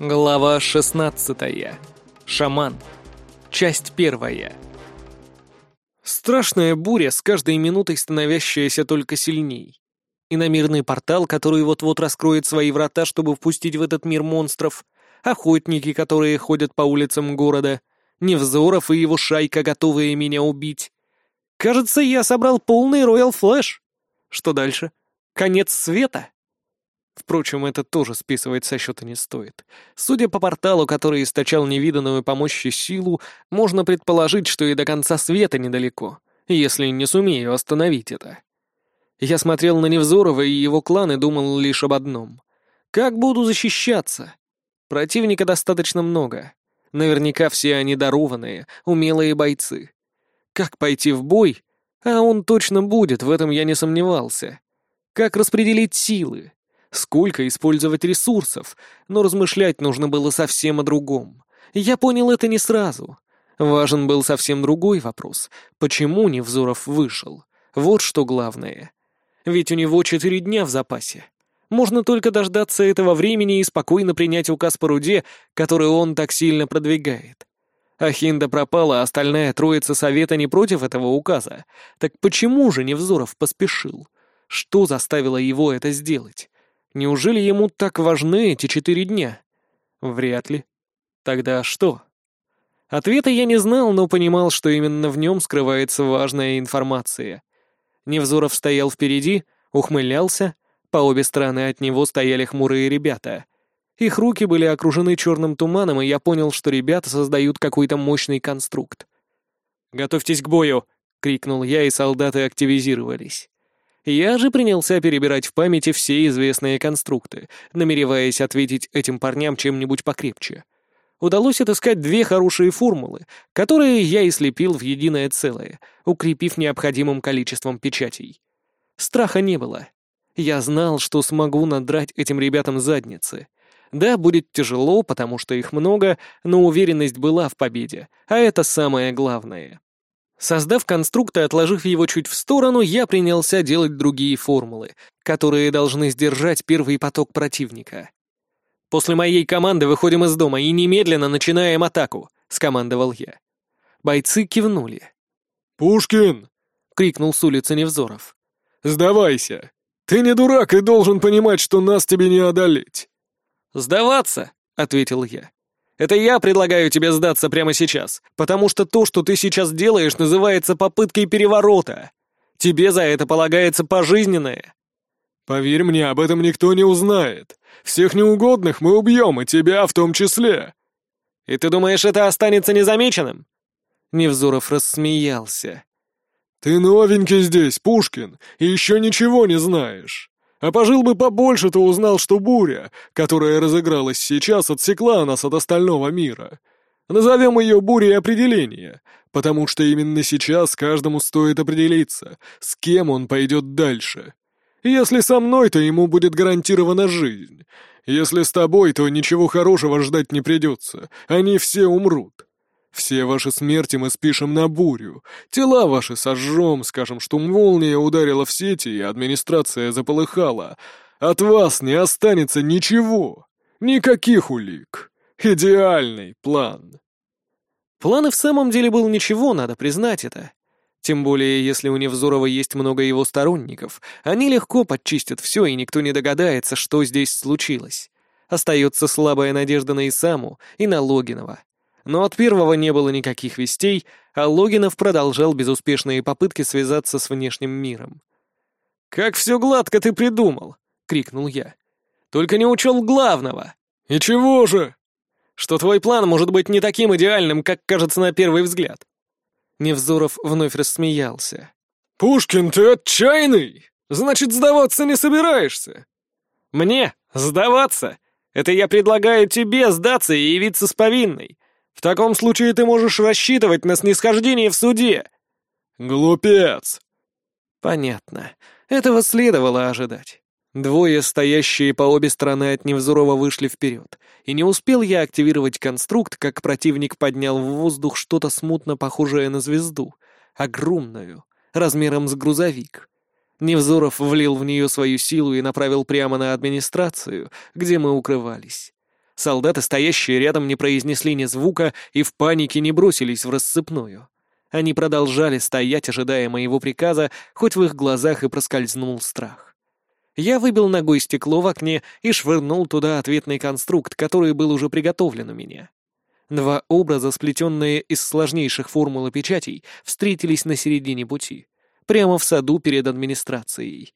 Глава 16. Шаман. Часть первая. Страшная буря, с каждой минутой становящаяся только сильней. Иномирный портал, который вот-вот раскроет свои врата, чтобы впустить в этот мир монстров, охотники, которые ходят по улицам города, Невзоров и его шайка, готовые меня убить. Кажется, я собрал полный Роял Флэш. Что дальше? Конец света? Впрочем, это тоже списывать со счета не стоит. Судя по порталу, который источал невиданную по мощи силу, можно предположить, что и до конца света недалеко, если не сумею остановить это. Я смотрел на Невзорова и его клан и думал лишь об одном. Как буду защищаться? Противника достаточно много. Наверняка все они дарованные, умелые бойцы. Как пойти в бой? А он точно будет, в этом я не сомневался. Как распределить силы? Сколько использовать ресурсов, но размышлять нужно было совсем о другом. Я понял это не сразу. Важен был совсем другой вопрос. Почему Невзоров вышел? Вот что главное. Ведь у него четыре дня в запасе. Можно только дождаться этого времени и спокойно принять указ по руде, который он так сильно продвигает. Ахинда пропала, а остальная троица совета не против этого указа. Так почему же Невзоров поспешил? Что заставило его это сделать? Неужели ему так важны эти четыре дня? Вряд ли. Тогда что? Ответа я не знал, но понимал, что именно в нем скрывается важная информация. Невзоров стоял впереди, ухмылялся, по обе стороны от него стояли хмурые ребята. Их руки были окружены черным туманом, и я понял, что ребята создают какой-то мощный конструкт. «Готовьтесь к бою!» — крикнул я, и солдаты активизировались. Я же принялся перебирать в памяти все известные конструкты, намереваясь ответить этим парням чем-нибудь покрепче. Удалось отыскать две хорошие формулы, которые я и слепил в единое целое, укрепив необходимым количеством печатей. Страха не было. Я знал, что смогу надрать этим ребятам задницы. Да, будет тяжело, потому что их много, но уверенность была в победе, а это самое главное. Создав конструкт и отложив его чуть в сторону, я принялся делать другие формулы, которые должны сдержать первый поток противника. «После моей команды выходим из дома и немедленно начинаем атаку», — скомандовал я. Бойцы кивнули. «Пушкин!» — крикнул с улицы Невзоров. «Сдавайся! Ты не дурак и должен понимать, что нас тебе не одолеть!» «Сдаваться!» — ответил я. Это я предлагаю тебе сдаться прямо сейчас, потому что то, что ты сейчас делаешь, называется попыткой переворота. Тебе за это полагается пожизненное». «Поверь мне, об этом никто не узнает. Всех неугодных мы убьем, и тебя в том числе». «И ты думаешь, это останется незамеченным?» Невзоров рассмеялся. «Ты новенький здесь, Пушкин, и еще ничего не знаешь. А пожил бы побольше, то узнал, что буря, которая разыгралась сейчас, отсекла нас от остального мира. Назовем ее бурей определения, потому что именно сейчас каждому стоит определиться, с кем он пойдет дальше. Если со мной, то ему будет гарантирована жизнь. Если с тобой, то ничего хорошего ждать не придется, они все умрут. Все ваши смерти мы спишем на бурю. Тела ваши сожжем, скажем, что молния ударила в сети, и администрация заполыхала. От вас не останется ничего. Никаких улик. Идеальный план. План и в самом деле был ничего, надо признать это. Тем более, если у Невзорова есть много его сторонников, они легко подчистят все, и никто не догадается, что здесь случилось. Остается слабая надежда на Исаму и на Логинова но от первого не было никаких вестей, а Логинов продолжал безуспешные попытки связаться с внешним миром. «Как все гладко ты придумал!» — крикнул я. «Только не учел главного!» «И чего же?» «Что твой план может быть не таким идеальным, как кажется на первый взгляд». Невзоров вновь рассмеялся. «Пушкин, ты отчаянный! Значит, сдаваться не собираешься?» «Мне? Сдаваться? Это я предлагаю тебе сдаться и явиться с повинной. В таком случае ты можешь рассчитывать на снисхождение в суде». «Глупец!» «Понятно. Этого следовало ожидать». Двое, стоящие по обе стороны от Невзорова, вышли вперед, и не успел я активировать конструкт, как противник поднял в воздух что-то смутно похожее на звезду, огромную, размером с грузовик. Невзоров влил в нее свою силу и направил прямо на администрацию, где мы укрывались. Солдаты, стоящие рядом, не произнесли ни звука и в панике не бросились в рассыпную. Они продолжали стоять, ожидая моего приказа, хоть в их глазах и проскользнул страх. Я выбил ногой стекло в окне и швырнул туда ответный конструкт, который был уже приготовлен у меня. Два образа, сплетенные из сложнейших формул и печатей, встретились на середине пути, прямо в саду перед администрацией.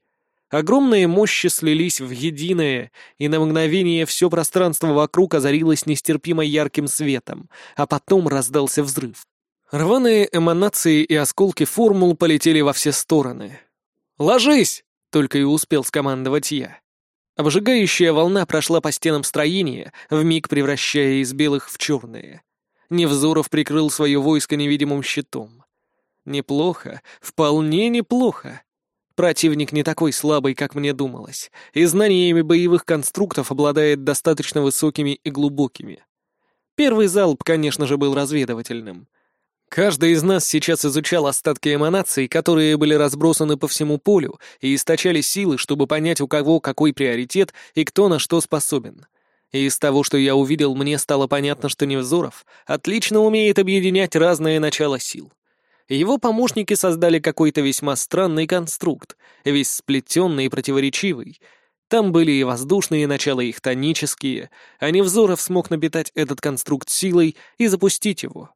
Огромные мощи слились в единое, и на мгновение все пространство вокруг озарилось нестерпимо ярким светом, а потом раздался взрыв. Рваные эманации и осколки формул полетели во все стороны. «Ложись!» Только и успел скомандовать я. Обжигающая волна прошла по стенам строения, вмиг превращая из белых в черные. Невзоров прикрыл свое войско невидимым щитом. Неплохо, вполне неплохо. Противник не такой слабый, как мне думалось, и знаниями боевых конструктов обладает достаточно высокими и глубокими. Первый залп, конечно же, был разведывательным. Каждый из нас сейчас изучал остатки эманаций, которые были разбросаны по всему полю и источали силы, чтобы понять, у кого какой приоритет и кто на что способен. И из того, что я увидел, мне стало понятно, что Невзоров отлично умеет объединять разные начала сил. Его помощники создали какой-то весьма странный конструкт, весь сплетенный и противоречивый. Там были и воздушные начала, и хтонические, а Невзоров смог напитать этот конструкт силой и запустить его.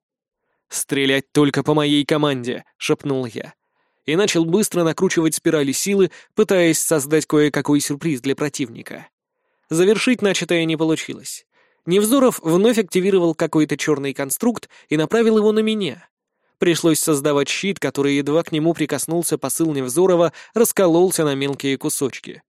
«Стрелять только по моей команде», — шепнул я. И начал быстро накручивать спирали силы, пытаясь создать кое-какой сюрприз для противника. Завершить начатое не получилось. Невзоров вновь активировал какой-то черный конструкт и направил его на меня. Пришлось создавать щит, который едва к нему прикоснулся посыл Невзорова, раскололся на мелкие кусочки.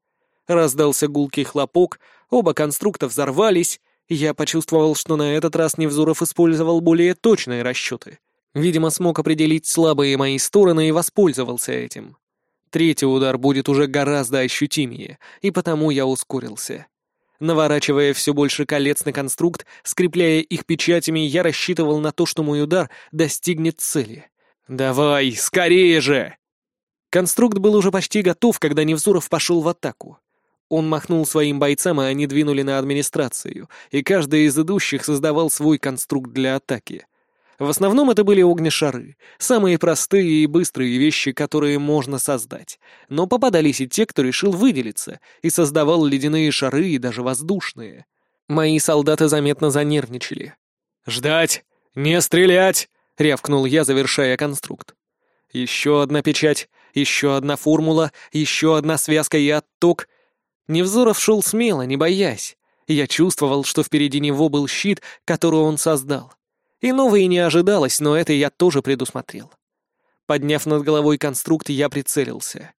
Раздался гулкий хлопок, оба конструкта взорвались, я почувствовал, что на этот раз Невзоров использовал более точные расчеты. Видимо, смог определить слабые мои стороны и воспользовался этим. Третий удар будет уже гораздо ощутимее, и потому я ускорился. Наворачивая все больше колец на конструкт, скрепляя их печатями, я рассчитывал на то, что мой удар достигнет цели. «Давай, скорее же!» Конструкт был уже почти готов, когда Невзоров пошел в атаку. Он махнул своим бойцам, и они двинули на администрацию, и каждый из идущих создавал свой конструкт для атаки. В основном это были огнешары, самые простые и быстрые вещи, которые можно создать. Но попадались и те, кто решил выделиться, и создавал ледяные шары и даже воздушные. Мои солдаты заметно занервничали. «Ждать! Не стрелять!» — рявкнул я, завершая конструкт. Еще одна печать, еще одна формула, еще одна связка и отток, Невзоров шел смело, не боясь. Я чувствовал, что впереди него был щит, который он создал. Иного и не ожидалось, но это я тоже предусмотрел. Подняв над головой конструкт, я прицелился.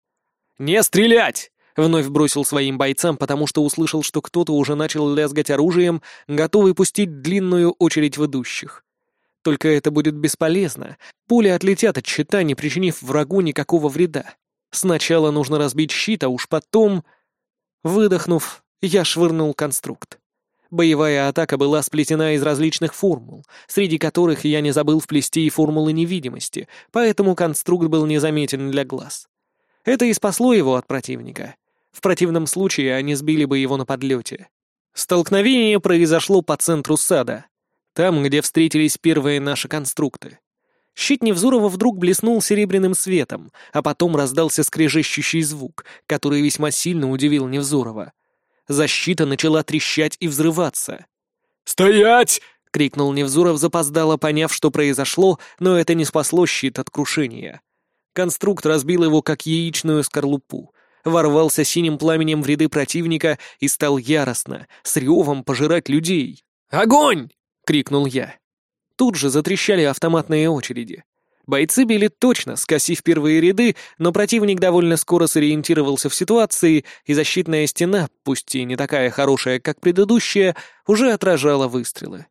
«Не стрелять!» — вновь бросил своим бойцам, потому что услышал, что кто-то уже начал лязгать оружием, готовый пустить длинную очередь в идущих. Только это будет бесполезно. Пули отлетят от щита, не причинив врагу никакого вреда. Сначала нужно разбить щит, а уж потом... Выдохнув, я швырнул конструкт. Боевая атака была сплетена из различных формул, среди которых я не забыл вплести и формулы невидимости, поэтому конструкт был незаметен для глаз. Это и спасло его от противника. В противном случае они сбили бы его на подлете. Столкновение произошло по центру сада, там, где встретились первые наши конструкты. Щит Невзурова вдруг блеснул серебряным светом, а потом раздался скрежещущий звук, который весьма сильно удивил Невзурова. Защита начала трещать и взрываться. «Стоять!» — крикнул Невзуров, запоздало поняв, что произошло, но это не спасло щит от крушения. Конструкт разбил его, как яичную скорлупу, ворвался синим пламенем в ряды противника и стал яростно, с ревом пожирать людей. «Огонь!» — крикнул я. Тут же затрещали автоматные очереди. Бойцы били точно, скосив первые ряды, но противник довольно скоро сориентировался в ситуации, и защитная стена, пусть и не такая хорошая, как предыдущая, уже отражала выстрелы.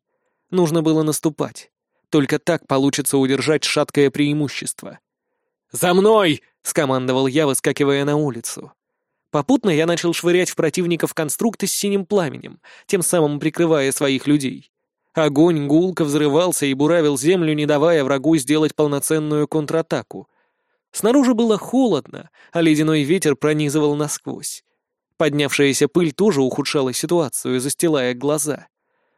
Нужно было наступать. Только так получится удержать шаткое преимущество. «За мной!» — скомандовал я, выскакивая на улицу. Попутно я начал швырять в противников конструкты с синим пламенем, тем самым прикрывая своих людей. Огонь гулко взрывался и буравил землю, не давая врагу сделать полноценную контратаку. Снаружи было холодно, а ледяной ветер пронизывал насквозь. Поднявшаяся пыль тоже ухудшала ситуацию, застилая глаза.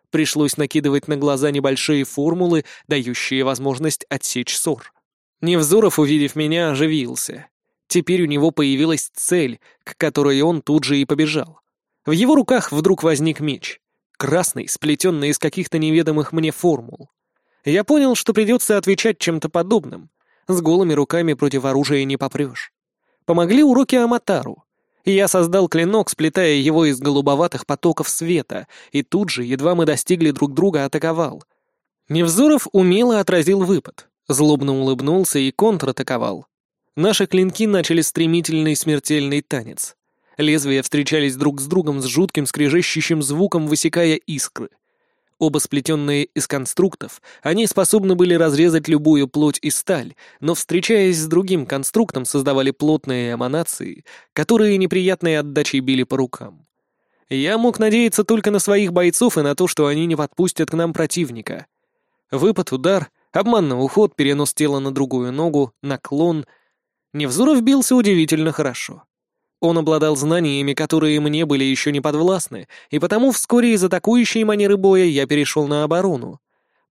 Пришлось накидывать на глаза небольшие формулы, дающие возможность отсечь ссор. Невзоров, увидев меня, оживился. Теперь у него появилась цель, к которой он тут же и побежал. В его руках вдруг возник меч. Красный, сплетенный из каких-то неведомых мне формул. Я понял, что придется отвечать чем-то подобным. С голыми руками против оружия не попрешь. Помогли уроки Аматару. Я создал клинок, сплетая его из голубоватых потоков света, и тут же, едва мы достигли друг друга, атаковал. Невзоров умело отразил выпад, злобно улыбнулся и контратаковал. Наши клинки начали стремительный смертельный танец. Лезвия встречались друг с другом с жутким скрежещущим звуком, высекая искры. Оба сплетенные из конструктов, они способны были разрезать любую плоть и сталь, но, встречаясь с другим конструктом, создавали плотные эманации, которые неприятной отдачей били по рукам. Я мог надеяться только на своих бойцов и на то, что они не подпустят к нам противника. Выпад, удар, обманный уход, перенос тела на другую ногу, наклон. Невзоров бился удивительно хорошо. Он обладал знаниями, которые мне были еще не подвластны, и потому вскоре из атакующей манеры боя я перешел на оборону.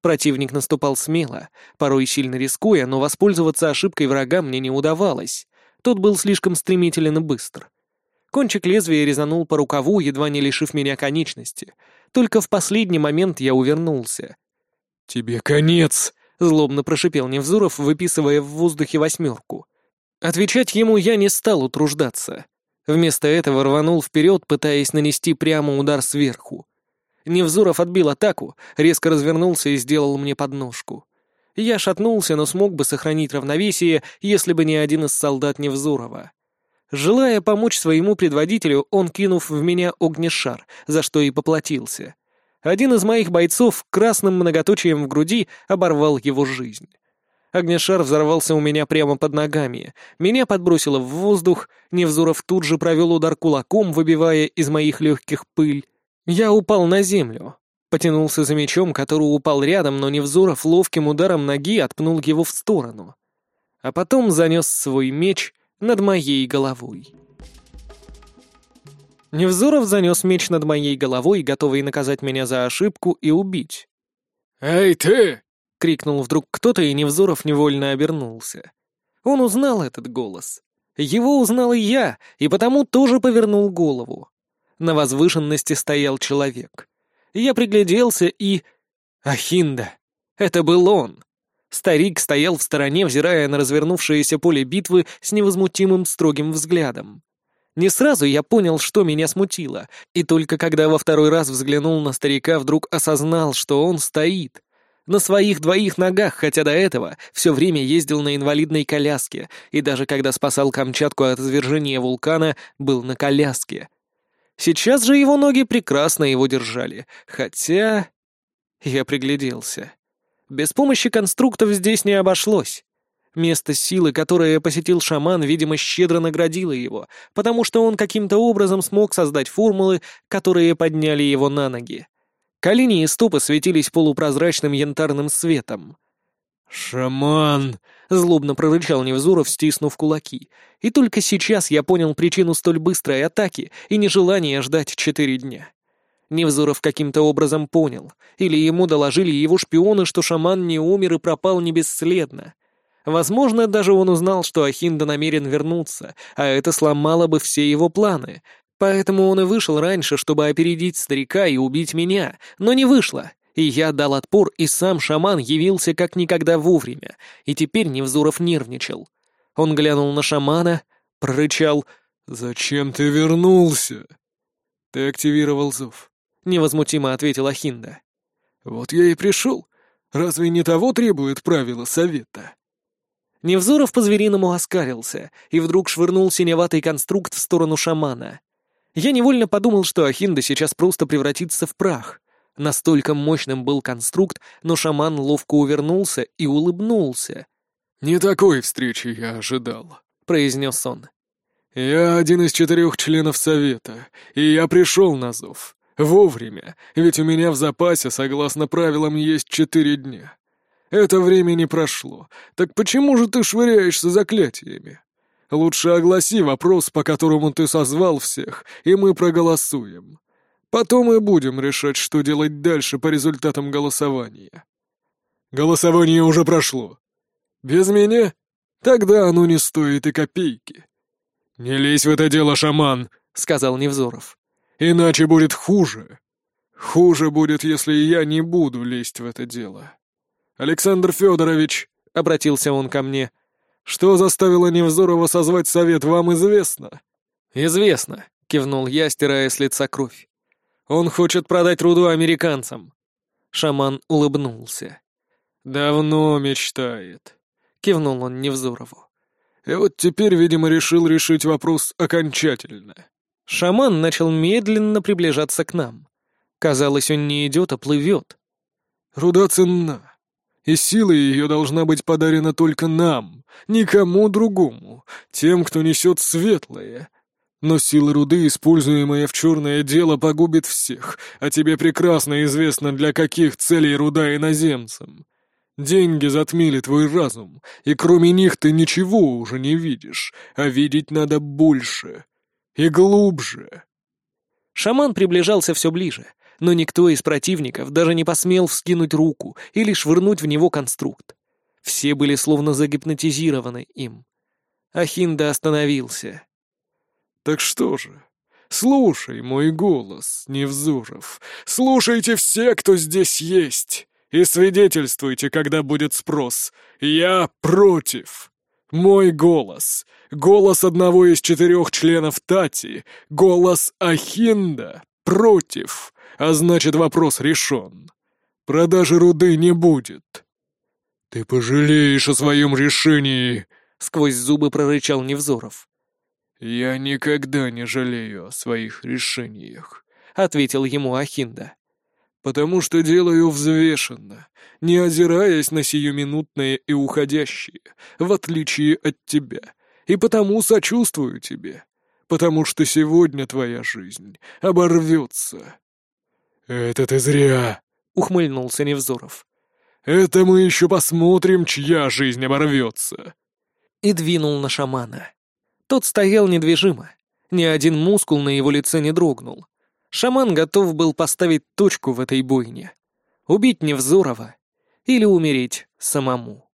Противник наступал смело, порой сильно рискуя, но воспользоваться ошибкой врага мне не удавалось. Тот был слишком стремителен и быстр. Кончик лезвия резанул по рукаву, едва не лишив меня конечности. Только в последний момент я увернулся. «Тебе конец!» — злобно прошипел Невзуров, выписывая в воздухе восьмерку. Отвечать ему я не стал утруждаться. Вместо этого рванул вперед, пытаясь нанести прямо удар сверху. Невзоров отбил атаку, резко развернулся и сделал мне подножку. Я шатнулся, но смог бы сохранить равновесие, если бы не один из солдат Невзорова. Желая помочь своему предводителю, он, кинув в меня огнешар, за что и поплатился. Один из моих бойцов красным многоточием в груди оборвал его жизнь. Огнешар взорвался у меня прямо под ногами. Меня подбросило в воздух, Невзоров тут же провел удар кулаком, выбивая из моих легких пыль. Я упал на землю. Потянулся за мечом, который упал рядом, но Невзоров ловким ударом ноги отпнул его в сторону. А потом занес свой меч над моей головой. Невзоров занес меч над моей головой, готовый наказать меня за ошибку и убить. «Эй, ты!» — крикнул вдруг кто-то, и Невзоров невольно обернулся. Он узнал этот голос. Его узнал и я, и потому тоже повернул голову. На возвышенности стоял человек. Я пригляделся и... Ахинда! Это был он! Старик стоял в стороне, взирая на развернувшееся поле битвы с невозмутимым строгим взглядом. Не сразу я понял, что меня смутило, и только когда во второй раз взглянул на старика, вдруг осознал, что он стоит, на своих двоих ногах, хотя до этого все время ездил на инвалидной коляске, и даже когда спасал Камчатку от извержения вулкана, был на коляске. Сейчас же его ноги прекрасно его держали, хотя... Я пригляделся. Без помощи конструктов здесь не обошлось. Место силы, которое посетил шаман, видимо, щедро наградило его, потому что он каким-то образом смог создать формулы, которые подняли его на ноги. Колени и стопы светились полупрозрачным янтарным светом. «Шаман!» — злобно прорычал Невзоров, стиснув кулаки. И только сейчас я понял причину столь быстрой атаки и нежелания ждать четыре дня. Невзоров каким-то образом понял, или ему доложили его шпионы, что шаман не умер и пропал не бесследно. Возможно, даже он узнал, что Ахинда намерен вернуться, а это сломало бы все его планы, Поэтому он и вышел раньше, чтобы опередить старика и убить меня, но не вышло. И я дал отпор, и сам шаман явился как никогда вовремя, и теперь Невзуров нервничал. Он глянул на шамана, прорычал «Зачем ты вернулся?» «Ты активировал зов», — невозмутимо ответил Ахинда. «Вот я и пришел. Разве не того требует правила совета?» Невзоров по-звериному оскалился и вдруг швырнул синеватый конструкт в сторону шамана. Я невольно подумал, что Ахинда сейчас просто превратится в прах. Настолько мощным был конструкт, но шаман ловко увернулся и улыбнулся. «Не такой встречи я ожидал», — произнес он. «Я один из четырех членов Совета, и я пришел на зов. Вовремя, ведь у меня в запасе, согласно правилам, есть четыре дня. Это время не прошло. Так почему же ты швыряешься заклятиями?» Лучше огласи вопрос, по которому ты созвал всех, и мы проголосуем. Потом и будем решать, что делать дальше по результатам голосования. Голосование уже прошло. Без меня? Тогда оно не стоит и копейки. Не лезь в это дело, шаман, сказал Невзоров. Иначе будет хуже. Хуже будет, если я не буду лезть в это дело. Александр Федорович, обратился он ко мне, что заставило Невзорова созвать совет, вам известно? Известно, кивнул я, стирая с лица кровь. Он хочет продать руду американцам. Шаман улыбнулся. «Давно мечтает», — кивнул он Невзорову. «И вот теперь, видимо, решил решить вопрос окончательно». Шаман начал медленно приближаться к нам. Казалось, он не идет, а плывет. «Руда ценна, и сила ее должна быть подарена только нам, никому другому, тем, кто несет светлое, но сила руды, используемая в черное дело, погубит всех, а тебе прекрасно известно, для каких целей руда иноземцам. Деньги затмили твой разум, и кроме них ты ничего уже не видишь, а видеть надо больше и глубже. Шаман приближался все ближе, но никто из противников даже не посмел вскинуть руку или швырнуть в него конструкт. Все были словно загипнотизированы им. Ахинда остановился. Так что же, слушай мой голос, Невзоров, слушайте все, кто здесь есть, и свидетельствуйте, когда будет спрос. Я против. Мой голос, голос одного из четырех членов Тати, голос Ахинда, против, а значит вопрос решен. Продажи руды не будет. Ты пожалеешь о своем решении, — сквозь зубы прорычал Невзоров. «Я никогда не жалею о своих решениях», — ответил ему Ахинда. «Потому что делаю взвешенно, не озираясь на сиюминутное и уходящее, в отличие от тебя, и потому сочувствую тебе, потому что сегодня твоя жизнь оборвется». «Это ты зря», — ухмыльнулся Невзоров. «Это мы еще посмотрим, чья жизнь оборвется». И двинул на шамана. Тот стоял недвижимо. Ни один мускул на его лице не дрогнул. Шаман готов был поставить точку в этой бойне. Убить Невзорова или умереть самому.